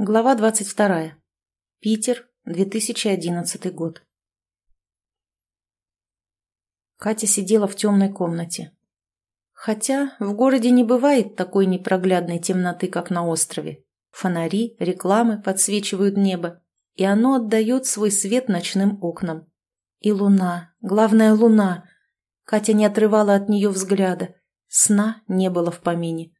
Глава 22. Питер, 2011 год. Катя сидела в темной комнате. Хотя в городе не бывает такой непроглядной темноты, как на острове. Фонари, рекламы подсвечивают небо, и оно отдает свой свет ночным окнам. И луна, главная луна. Катя не отрывала от нее взгляда. Сна не было в помине.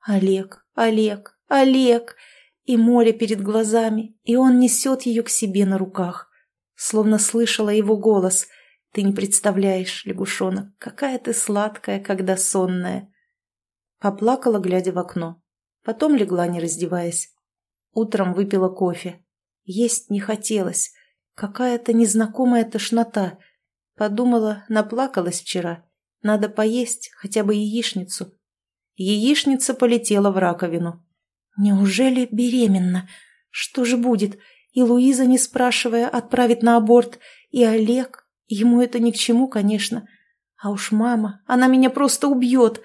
Олег, Олег, Олег! И море перед глазами, и он несет ее к себе на руках. Словно слышала его голос. Ты не представляешь, лягушонок, какая ты сладкая, когда сонная. Поплакала, глядя в окно. Потом легла, не раздеваясь. Утром выпила кофе. Есть не хотелось. Какая-то незнакомая тошнота. Подумала, наплакалась вчера. Надо поесть хотя бы яичницу. Яичница полетела в раковину. Неужели беременна? Что же будет? И Луиза, не спрашивая, отправит на аборт, и Олег. Ему это ни к чему, конечно. А уж мама, она меня просто убьет.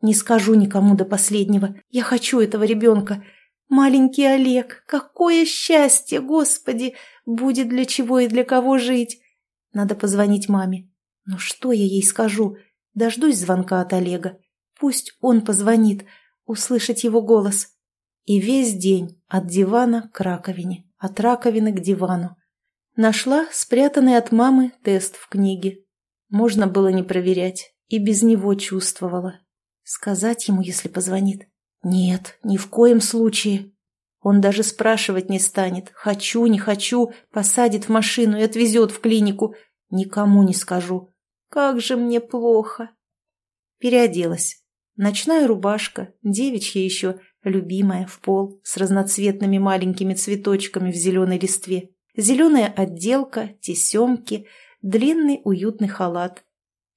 Не скажу никому до последнего. Я хочу этого ребенка. Маленький Олег, какое счастье, Господи! Будет для чего и для кого жить. Надо позвонить маме. Но что я ей скажу? Дождусь звонка от Олега. Пусть он позвонит, услышать его голос. И весь день от дивана к раковине, от раковины к дивану. Нашла спрятанный от мамы тест в книге. Можно было не проверять, и без него чувствовала. Сказать ему, если позвонит? Нет, ни в коем случае. Он даже спрашивать не станет. Хочу, не хочу, посадит в машину и отвезет в клинику. Никому не скажу. Как же мне плохо. Переоделась. Ночная рубашка, девичья еще, любимая, в пол, с разноцветными маленькими цветочками в зеленой листве. Зеленая отделка, тесемки, длинный уютный халат.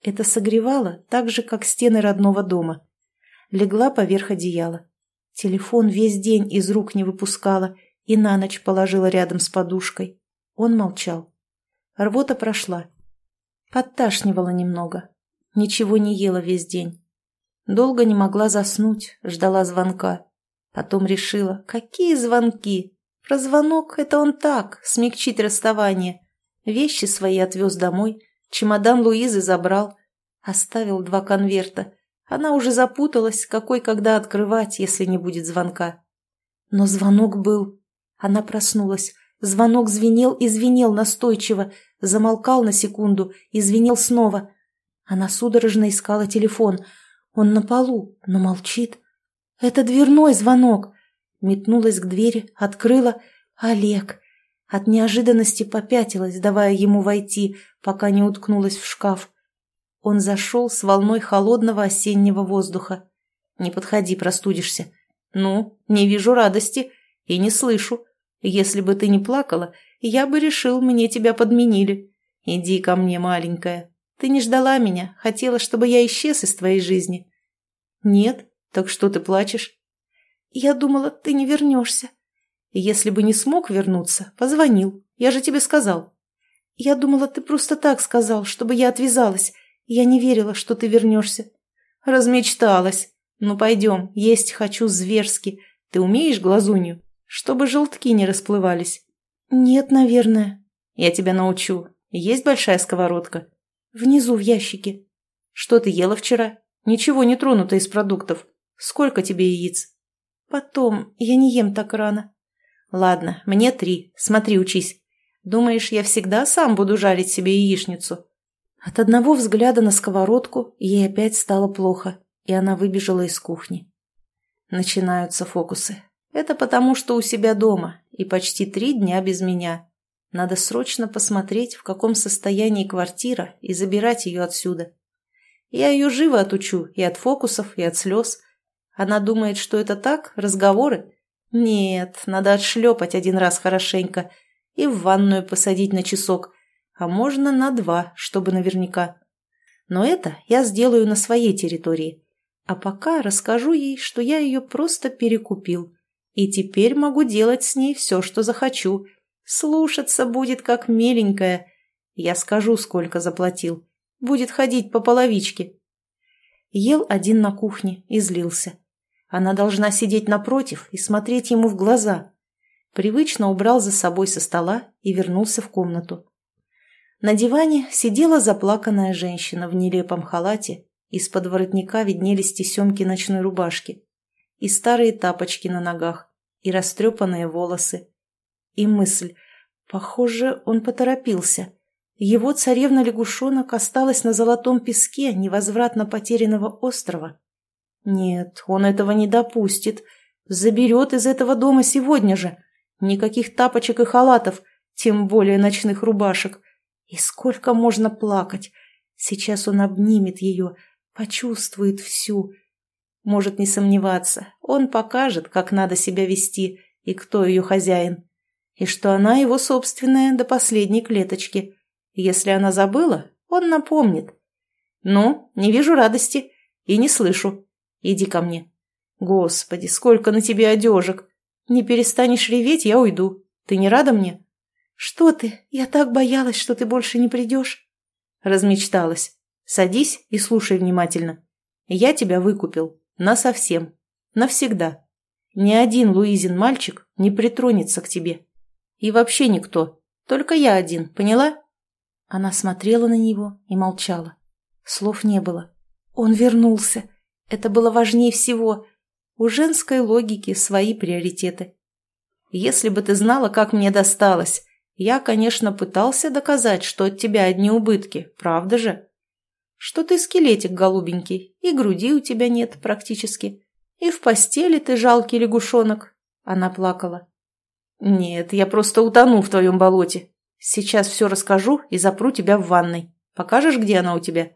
Это согревало так же, как стены родного дома. Легла поверх одеяла. Телефон весь день из рук не выпускала и на ночь положила рядом с подушкой. Он молчал. Рвота прошла. Подташнивала немного. Ничего не ела весь день. Долго не могла заснуть, ждала звонка. Потом решила, какие звонки? Про звонок это он так, смягчить расставание. Вещи свои отвез домой, чемодан Луизы забрал. Оставил два конверта. Она уже запуталась, какой когда открывать, если не будет звонка. Но звонок был. Она проснулась. Звонок звенел и звенел настойчиво, замолкал на секунду и звенел снова. Она судорожно искала телефон. Он на полу, но молчит. «Это дверной звонок!» Метнулась к двери, открыла. «Олег!» От неожиданности попятилась, давая ему войти, пока не уткнулась в шкаф. Он зашел с волной холодного осеннего воздуха. «Не подходи, простудишься». «Ну, не вижу радости и не слышу. Если бы ты не плакала, я бы решил, мне тебя подменили. Иди ко мне, маленькая. Ты не ждала меня, хотела, чтобы я исчез из твоей жизни». «Нет, «Так что ты плачешь?» «Я думала, ты не вернешься». «Если бы не смог вернуться, позвонил. Я же тебе сказал». «Я думала, ты просто так сказал, чтобы я отвязалась. Я не верила, что ты вернешься». «Размечталась. Ну, пойдем, есть хочу зверски. Ты умеешь глазунью? Чтобы желтки не расплывались». «Нет, наверное». «Я тебя научу. Есть большая сковородка?» «Внизу, в ящике». «Что ты ела вчера? Ничего не тронуто из продуктов». Сколько тебе яиц? Потом. Я не ем так рано. Ладно, мне три. Смотри, учись. Думаешь, я всегда сам буду жарить себе яичницу? От одного взгляда на сковородку ей опять стало плохо, и она выбежала из кухни. Начинаются фокусы. Это потому, что у себя дома, и почти три дня без меня. Надо срочно посмотреть, в каком состоянии квартира, и забирать ее отсюда. Я ее живо отучу и от фокусов, и от слез. Она думает, что это так, разговоры? Нет, надо отшлепать один раз хорошенько и в ванную посадить на часок, а можно на два, чтобы наверняка. Но это я сделаю на своей территории. А пока расскажу ей, что я ее просто перекупил. И теперь могу делать с ней все, что захочу. Слушаться будет как миленькая. Я скажу, сколько заплатил. Будет ходить по половичке. Ел один на кухне и злился. Она должна сидеть напротив и смотреть ему в глаза. привычно убрал за собой со стола и вернулся в комнату. На диване сидела заплаканная женщина в нелепом халате, из-под воротника виднелись тесемки ночной рубашки, и старые тапочки на ногах, и растрепанные волосы. И мысль, похоже, он поторопился. Его царевна-лягушонок осталась на золотом песке невозвратно потерянного острова. Нет, он этого не допустит. Заберет из этого дома сегодня же. Никаких тапочек и халатов, тем более ночных рубашек. И сколько можно плакать? Сейчас он обнимет ее, почувствует всю. Может не сомневаться, он покажет, как надо себя вести и кто ее хозяин. И что она его собственная до последней клеточки. Если она забыла, он напомнит. «Ну, не вижу радости и не слышу. Иди ко мне». «Господи, сколько на тебе одежек! Не перестанешь реветь, я уйду. Ты не рада мне?» «Что ты? Я так боялась, что ты больше не придешь». Размечталась. Садись и слушай внимательно. Я тебя выкупил. Насовсем. Навсегда. Ни один Луизин мальчик не притронется к тебе. И вообще никто. Только я один, поняла?» Она смотрела на него и молчала. Слов не было. Он вернулся. Это было важнее всего. У женской логики свои приоритеты. Если бы ты знала, как мне досталось, я, конечно, пытался доказать, что от тебя одни убытки, правда же? Что ты скелетик голубенький, и груди у тебя нет практически. И в постели ты жалкий лягушонок. Она плакала. Нет, я просто утону в твоем болоте. Сейчас все расскажу и запру тебя в ванной. Покажешь, где она у тебя?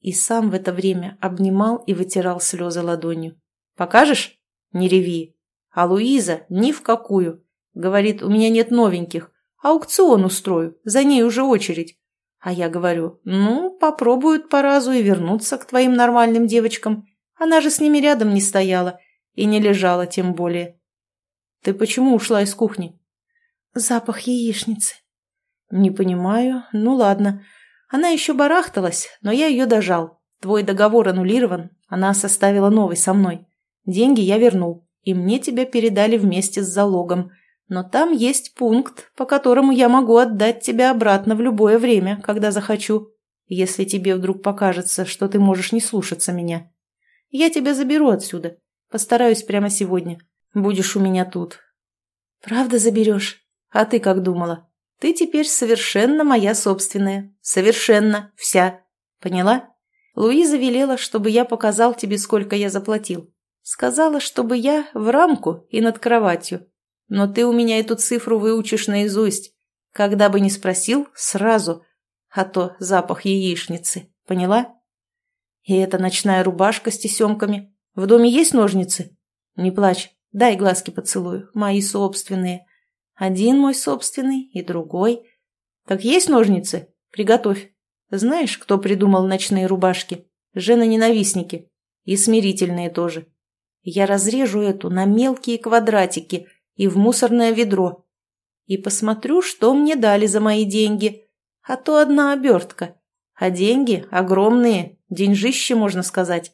И сам в это время обнимал и вытирал слезы ладонью. Покажешь? Не реви. А Луиза ни в какую. Говорит, у меня нет новеньких. Аукцион устрою, за ней уже очередь. А я говорю, ну, попробуют по разу и вернуться к твоим нормальным девочкам. Она же с ними рядом не стояла и не лежала тем более. Ты почему ушла из кухни? Запах яичницы. Не понимаю. Ну ладно. Она еще барахталась, но я ее дожал. Твой договор аннулирован. Она составила новый со мной. Деньги я вернул, и мне тебя передали вместе с залогом. Но там есть пункт, по которому я могу отдать тебя обратно в любое время, когда захочу, если тебе вдруг покажется, что ты можешь не слушаться меня. Я тебя заберу отсюда. Постараюсь прямо сегодня. Будешь у меня тут. Правда заберешь? А ты как думала? Ты теперь совершенно моя собственная. Совершенно. Вся. Поняла? Луиза велела, чтобы я показал тебе, сколько я заплатил. Сказала, чтобы я в рамку и над кроватью. Но ты у меня эту цифру выучишь наизусть. Когда бы ни спросил, сразу. А то запах яичницы. Поняла? И эта ночная рубашка с тесемками. В доме есть ножницы? Не плачь. Дай глазки поцелую. Мои собственные. Один мой собственный и другой. Так есть ножницы? Приготовь. Знаешь, кто придумал ночные рубашки? Жены-ненавистники. И смирительные тоже. Я разрежу эту на мелкие квадратики – и в мусорное ведро. И посмотрю, что мне дали за мои деньги. А то одна обертка. А деньги огромные, деньжище, можно сказать.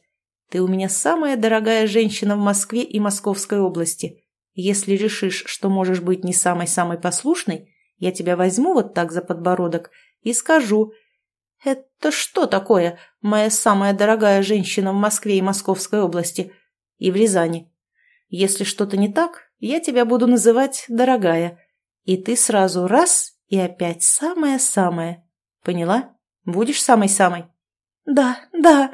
Ты у меня самая дорогая женщина в Москве и Московской области. Если решишь, что можешь быть не самой-самой послушной, я тебя возьму вот так за подбородок и скажу, «Это что такое, моя самая дорогая женщина в Москве и Московской области и в Рязани?» Если что-то не так, я тебя буду называть «дорогая». И ты сразу раз и опять самая-самая. Поняла? Будешь самой-самой? Да, да.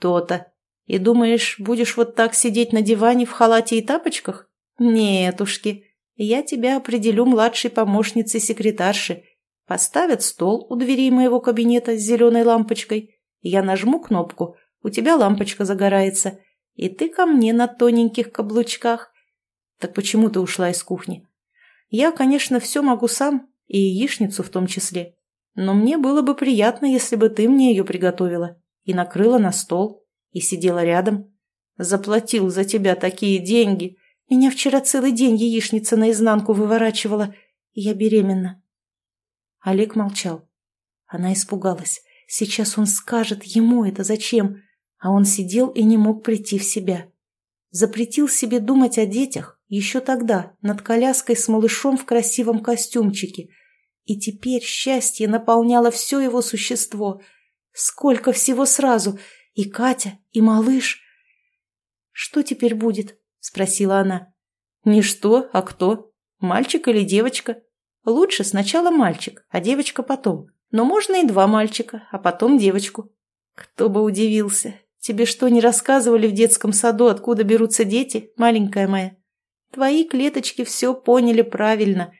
То-то. И думаешь, будешь вот так сидеть на диване в халате и тапочках? Нетушки. Я тебя определю младшей помощницей секретарши. Поставят стол у дверей моего кабинета с зеленой лампочкой. Я нажму кнопку, у тебя лампочка загорается, и ты ко мне на тоненьких каблучках. Так почему ты ушла из кухни? Я, конечно, все могу сам, и яичницу в том числе. Но мне было бы приятно, если бы ты мне ее приготовила и накрыла на стол, и сидела рядом. Заплатил за тебя такие деньги. Меня вчера целый день яичница наизнанку выворачивала, и я беременна. Олег молчал. Она испугалась. Сейчас он скажет, ему это зачем, а он сидел и не мог прийти в себя. Запретил себе думать о детях, еще тогда, над коляской с малышом в красивом костюмчике. И теперь счастье наполняло все его существо. Сколько всего сразу! И Катя, и малыш. «Что теперь будет?» – спросила она. «Не что, а кто? Мальчик или девочка? Лучше сначала мальчик, а девочка потом. Но можно и два мальчика, а потом девочку. Кто бы удивился. Тебе что, не рассказывали в детском саду, откуда берутся дети, маленькая моя? Твои клеточки все поняли правильно.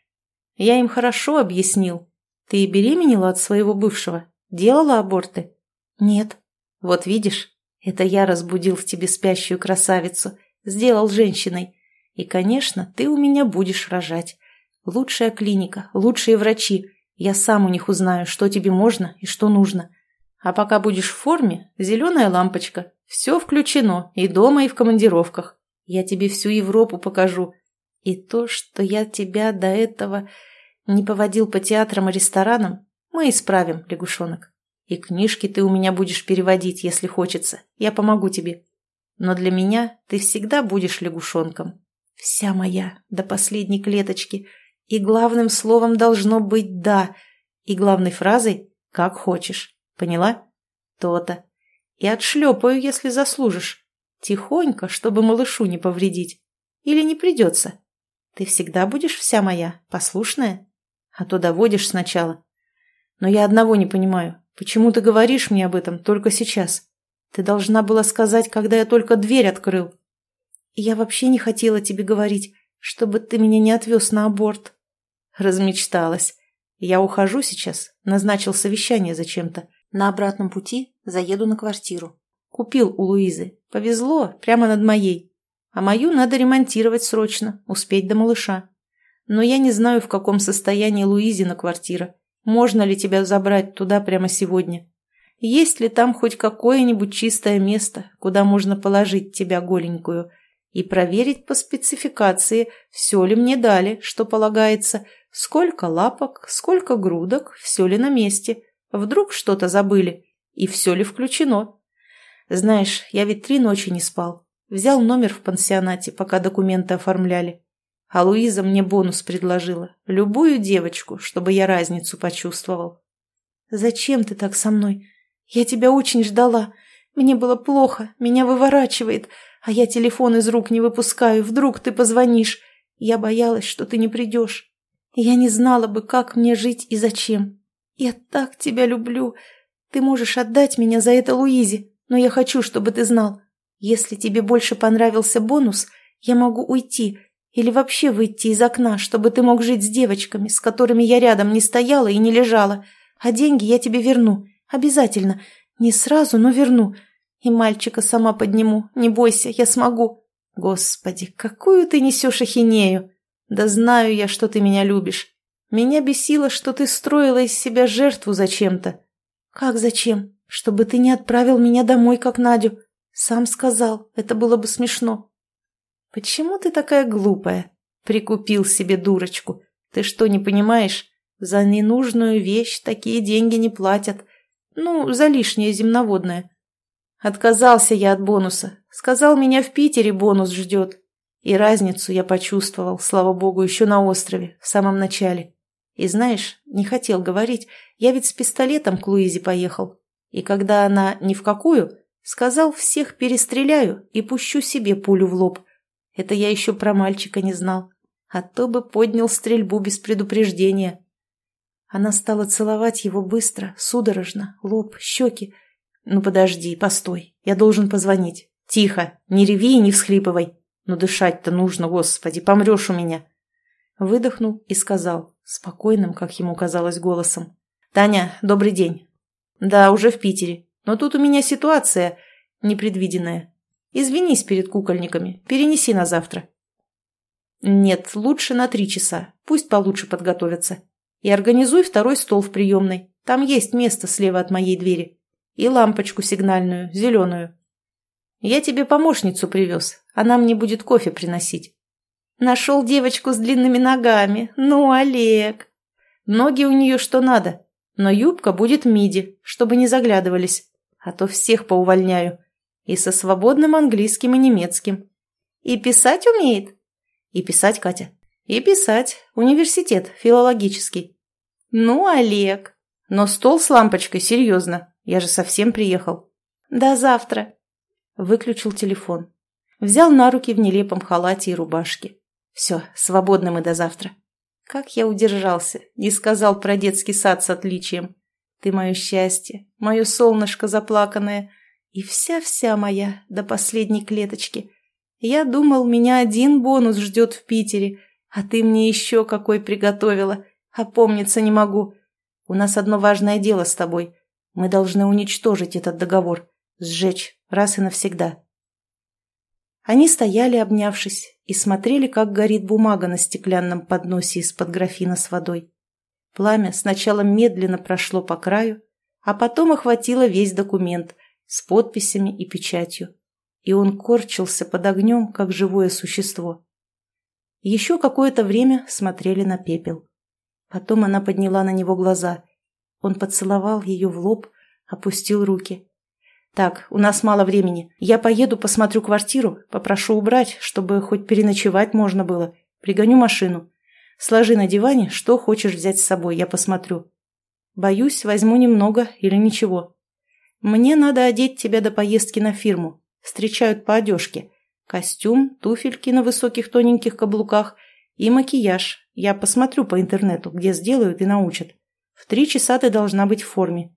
Я им хорошо объяснил. Ты беременела от своего бывшего? Делала аборты? Нет. Вот видишь, это я разбудил в тебе спящую красавицу, сделал женщиной. И, конечно, ты у меня будешь рожать. Лучшая клиника, лучшие врачи. Я сам у них узнаю, что тебе можно и что нужно. А пока будешь в форме, зеленая лампочка. Все включено, и дома, и в командировках. Я тебе всю Европу покажу. И то, что я тебя до этого не поводил по театрам и ресторанам, мы исправим, лягушонок. И книжки ты у меня будешь переводить, если хочется. Я помогу тебе. Но для меня ты всегда будешь лягушонком. Вся моя, до последней клеточки. И главным словом должно быть «да», и главной фразой «как хочешь». Поняла? То-то. И отшлепаю, если заслужишь. Тихонько, чтобы малышу не повредить. Или не придется. Ты всегда будешь вся моя, послушная? А то доводишь сначала. Но я одного не понимаю. Почему ты говоришь мне об этом только сейчас? Ты должна была сказать, когда я только дверь открыл. Я вообще не хотела тебе говорить, чтобы ты меня не отвез на аборт. Размечталась. Я ухожу сейчас, назначил совещание зачем-то. На обратном пути заеду на квартиру. Купил у Луизы. Повезло, прямо над моей. А мою надо ремонтировать срочно, успеть до малыша. Но я не знаю, в каком состоянии Луизина квартира. Можно ли тебя забрать туда прямо сегодня? Есть ли там хоть какое-нибудь чистое место, куда можно положить тебя голенькую, и проверить по спецификации, все ли мне дали, что полагается, сколько лапок, сколько грудок, все ли на месте – Вдруг что-то забыли? И все ли включено? Знаешь, я ведь три ночи не спал. Взял номер в пансионате, пока документы оформляли. А Луиза мне бонус предложила. Любую девочку, чтобы я разницу почувствовал. «Зачем ты так со мной? Я тебя очень ждала. Мне было плохо, меня выворачивает, а я телефон из рук не выпускаю. Вдруг ты позвонишь. Я боялась, что ты не придешь. Я не знала бы, как мне жить и зачем. «Я так тебя люблю. Ты можешь отдать меня за это Луизе, но я хочу, чтобы ты знал. Если тебе больше понравился бонус, я могу уйти или вообще выйти из окна, чтобы ты мог жить с девочками, с которыми я рядом не стояла и не лежала. А деньги я тебе верну. Обязательно. Не сразу, но верну. И мальчика сама подниму. Не бойся, я смогу. Господи, какую ты несешь ахинею. Да знаю я, что ты меня любишь. Меня бесило, что ты строила из себя жертву зачем-то. Как зачем? Чтобы ты не отправил меня домой, как Надю. Сам сказал, это было бы смешно. Почему ты такая глупая? Прикупил себе дурочку. Ты что, не понимаешь? За ненужную вещь такие деньги не платят. Ну, за лишнее земноводное. Отказался я от бонуса. Сказал, меня в Питере бонус ждет. И разницу я почувствовал, слава богу, еще на острове, в самом начале. И знаешь, не хотел говорить, я ведь с пистолетом к Луизе поехал. И когда она ни в какую, сказал, всех перестреляю и пущу себе пулю в лоб. Это я еще про мальчика не знал. А то бы поднял стрельбу без предупреждения. Она стала целовать его быстро, судорожно, лоб, щеки. «Ну подожди, постой, я должен позвонить. Тихо, не реви и не всхлипывай. Ну дышать-то нужно, господи, помрешь у меня». Выдохнул и сказал, спокойным, как ему казалось, голосом. «Таня, добрый день». «Да, уже в Питере. Но тут у меня ситуация непредвиденная. Извинись перед кукольниками, перенеси на завтра». «Нет, лучше на три часа. Пусть получше подготовятся. И организуй второй стол в приемной. Там есть место слева от моей двери. И лампочку сигнальную, зеленую. Я тебе помощницу привез. Она мне будет кофе приносить. Нашел девочку с длинными ногами. Ну, Олег. Ноги у нее что надо. Но юбка будет миди, чтобы не заглядывались. А то всех поувольняю. И со свободным английским и немецким. И писать умеет? И писать, Катя? И писать. Университет, филологический. Ну, Олег. Но стол с лампочкой, серьезно. Я же совсем приехал. До завтра. Выключил телефон. Взял на руки в нелепом халате и рубашке. Все, свободны мы до завтра. Как я удержался, не сказал про детский сад с отличием. Ты мое счастье, мое солнышко заплаканное и вся-вся моя до последней клеточки. Я думал, меня один бонус ждет в Питере, а ты мне еще какой приготовила. Опомниться не могу. У нас одно важное дело с тобой. Мы должны уничтожить этот договор, сжечь раз и навсегда. Они стояли, обнявшись, и смотрели, как горит бумага на стеклянном подносе из-под графина с водой. Пламя сначала медленно прошло по краю, а потом охватило весь документ с подписями и печатью и он корчился под огнем, как живое существо. Еще какое-то время смотрели на пепел. Потом она подняла на него глаза. Он поцеловал ее в лоб, опустил руки. «Так, у нас мало времени. Я поеду, посмотрю квартиру, попрошу убрать, чтобы хоть переночевать можно было. Пригоню машину. Сложи на диване, что хочешь взять с собой, я посмотрю. Боюсь, возьму немного или ничего. Мне надо одеть тебя до поездки на фирму встречают по одежке. Костюм, туфельки на высоких тоненьких каблуках и макияж. Я посмотрю по интернету, где сделают и научат. В три часа ты должна быть в форме».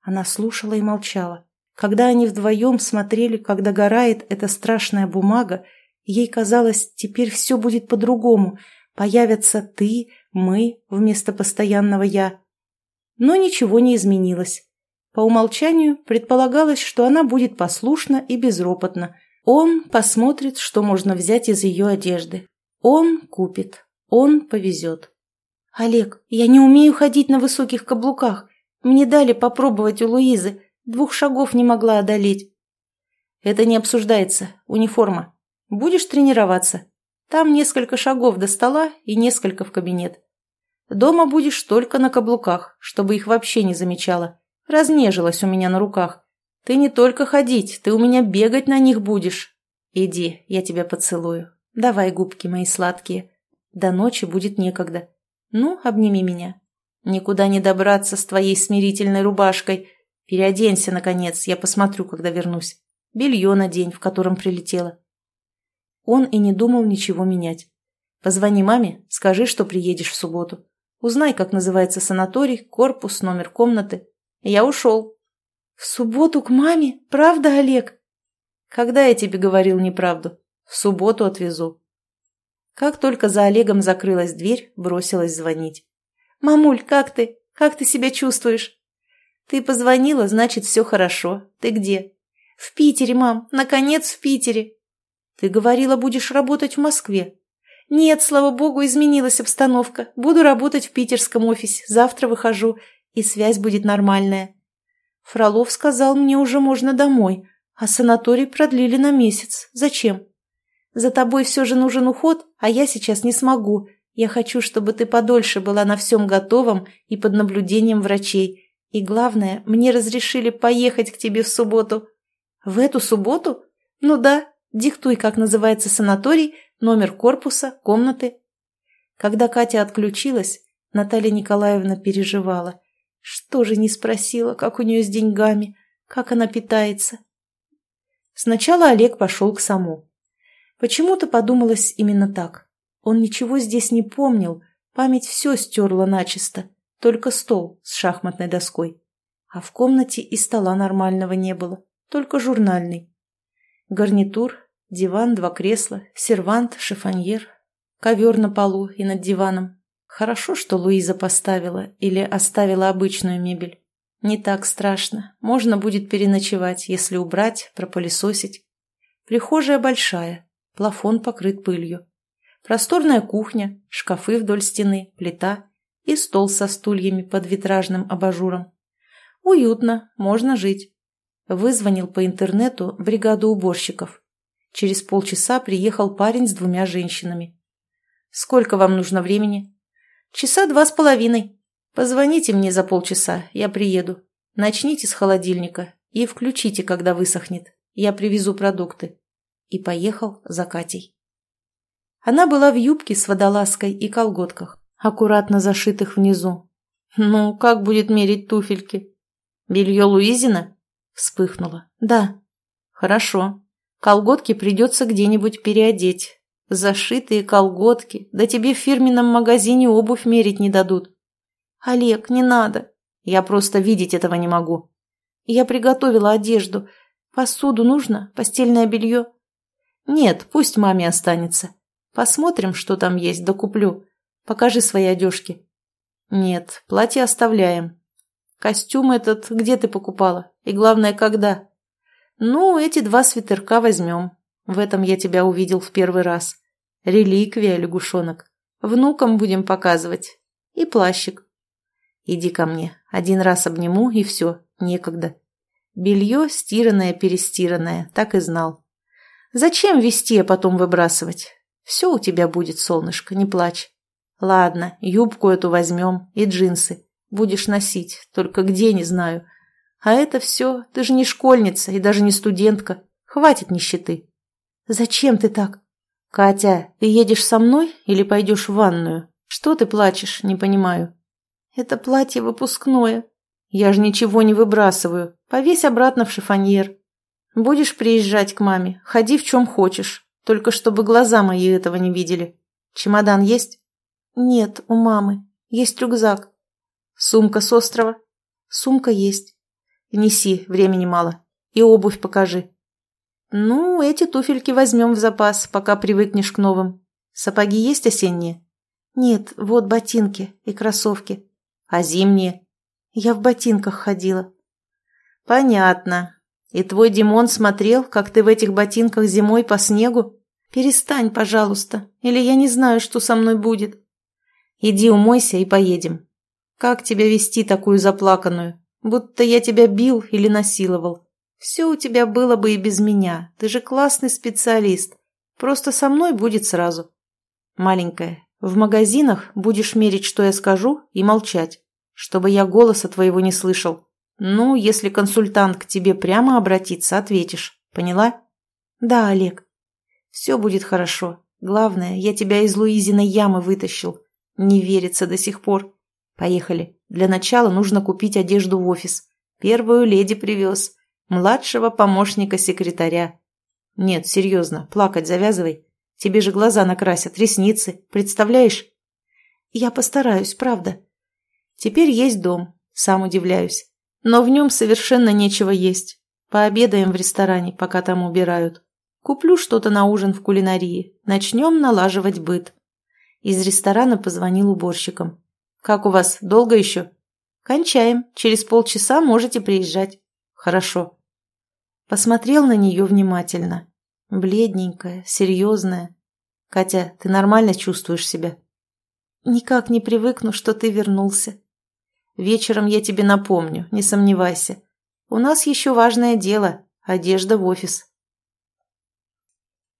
Она слушала и молчала. Когда они вдвоем смотрели, как догорает эта страшная бумага, ей казалось, теперь все будет по-другому. Появятся ты, мы вместо постоянного «я». Но ничего не изменилось. По умолчанию предполагалось, что она будет послушна и безропотна. Он посмотрит, что можно взять из ее одежды. Он купит. Он повезет. «Олег, я не умею ходить на высоких каблуках. Мне дали попробовать у Луизы. Двух шагов не могла одолеть». «Это не обсуждается. Униформа. Будешь тренироваться? Там несколько шагов до стола и несколько в кабинет. Дома будешь только на каблуках, чтобы их вообще не замечала. Разнежилась у меня на руках. Ты не только ходить, ты у меня бегать на них будешь. Иди, я тебя поцелую. Давай, губки мои сладкие. До ночи будет некогда. Ну, обними меня. Никуда не добраться с твоей смирительной рубашкой. Переоденься, наконец, я посмотрю, когда вернусь. Белье на день, в котором прилетела. Он и не думал ничего менять. Позвони маме, скажи, что приедешь в субботу. Узнай, как называется санаторий, корпус, номер комнаты. Я ушел. В субботу к маме? Правда, Олег? Когда я тебе говорил неправду? В субботу отвезу. Как только за Олегом закрылась дверь, бросилась звонить. «Мамуль, как ты? Как ты себя чувствуешь?» «Ты позвонила, значит, все хорошо. Ты где?» «В Питере, мам. Наконец, в Питере». «Ты говорила, будешь работать в Москве». «Нет, слава богу, изменилась обстановка. Буду работать в питерском офисе. Завтра выхожу и связь будет нормальная. Фролов сказал, мне уже можно домой, а санаторий продлили на месяц. Зачем? За тобой все же нужен уход, а я сейчас не смогу. Я хочу, чтобы ты подольше была на всем готовом и под наблюдением врачей. И главное, мне разрешили поехать к тебе в субботу. В эту субботу? Ну да, диктуй, как называется санаторий, номер корпуса, комнаты. Когда Катя отключилась, Наталья Николаевна переживала. Что же не спросила, как у нее с деньгами, как она питается? Сначала Олег пошел к саму. Почему-то подумалось именно так. Он ничего здесь не помнил, память все стерла начисто, только стол с шахматной доской. А в комнате и стола нормального не было, только журнальный. Гарнитур, диван, два кресла, сервант, шифоньер, ковер на полу и над диваном, Хорошо, что Луиза поставила или оставила обычную мебель. Не так страшно. Можно будет переночевать, если убрать, пропылесосить. Прихожая большая, плафон покрыт пылью. Просторная кухня, шкафы вдоль стены, плита и стол со стульями под витражным абажуром. Уютно, можно жить. Вызвонил по интернету бригаду уборщиков. Через полчаса приехал парень с двумя женщинами. «Сколько вам нужно времени?» «Часа два с половиной. Позвоните мне за полчаса, я приеду. Начните с холодильника и включите, когда высохнет. Я привезу продукты». И поехал за Катей. Она была в юбке с водолазкой и колготках, аккуратно зашитых внизу. «Ну, как будет мерить туфельки?» «Белье Луизина?» Вспыхнула. «Да». «Хорошо. Колготки придется где-нибудь переодеть. Зашитые колготки. Да тебе в фирменном магазине обувь мерить не дадут». «Олег, не надо. Я просто видеть этого не могу». «Я приготовила одежду. Посуду нужно? Постельное белье?» «Нет, пусть маме останется. Посмотрим, что там есть, докуплю. Покажи свои одежки. Нет, платье оставляем. Костюм этот где ты покупала? И главное, когда? Ну, эти два свитерка возьмем. В этом я тебя увидел в первый раз. Реликвия, лягушонок. Внукам будем показывать. И плащик. Иди ко мне. Один раз обниму, и все. Некогда. Белье стиранное-перестиранное, так и знал. Зачем вести, а потом выбрасывать? Все у тебя будет, солнышко, не плачь. Ладно, юбку эту возьмем и джинсы. Будешь носить, только где, не знаю. А это все, ты же не школьница и даже не студентка. Хватит нищеты. Зачем ты так? Катя, ты едешь со мной или пойдешь в ванную? Что ты плачешь, не понимаю. Это платье выпускное. Я же ничего не выбрасываю. Повесь обратно в шифоньер. Будешь приезжать к маме, ходи в чем хочешь. Только чтобы глаза мои этого не видели. Чемодан есть? Нет, у мамы. Есть рюкзак. Сумка с острова? Сумка есть. Неси, времени мало. И обувь покажи. Ну, эти туфельки возьмем в запас, пока привыкнешь к новым. Сапоги есть осенние? Нет, вот ботинки и кроссовки. А зимние? Я в ботинках ходила. Понятно. И твой Димон смотрел, как ты в этих ботинках зимой по снегу? Перестань, пожалуйста, или я не знаю, что со мной будет. Иди умойся и поедем. Как тебя вести такую заплаканную? Будто я тебя бил или насиловал. Все у тебя было бы и без меня. Ты же классный специалист. Просто со мной будет сразу. Маленькая, в магазинах будешь мерить, что я скажу, и молчать, чтобы я голоса твоего не слышал. «Ну, если консультант к тебе прямо обратится, ответишь. Поняла?» «Да, Олег. Все будет хорошо. Главное, я тебя из Луизиной ямы вытащил. Не верится до сих пор. Поехали. Для начала нужно купить одежду в офис. Первую леди привез. Младшего помощника секретаря. Нет, серьезно, плакать завязывай. Тебе же глаза накрасят, ресницы. Представляешь?» «Я постараюсь, правда». «Теперь есть дом. Сам удивляюсь. Но в нем совершенно нечего есть. Пообедаем в ресторане, пока там убирают. Куплю что-то на ужин в кулинарии. Начнем налаживать быт. Из ресторана позвонил уборщикам. «Как у вас, долго еще?» «Кончаем. Через полчаса можете приезжать». «Хорошо». Посмотрел на нее внимательно. Бледненькая, серьезная. «Катя, ты нормально чувствуешь себя?» «Никак не привыкну, что ты вернулся», Вечером я тебе напомню, не сомневайся. У нас еще важное дело – одежда в офис.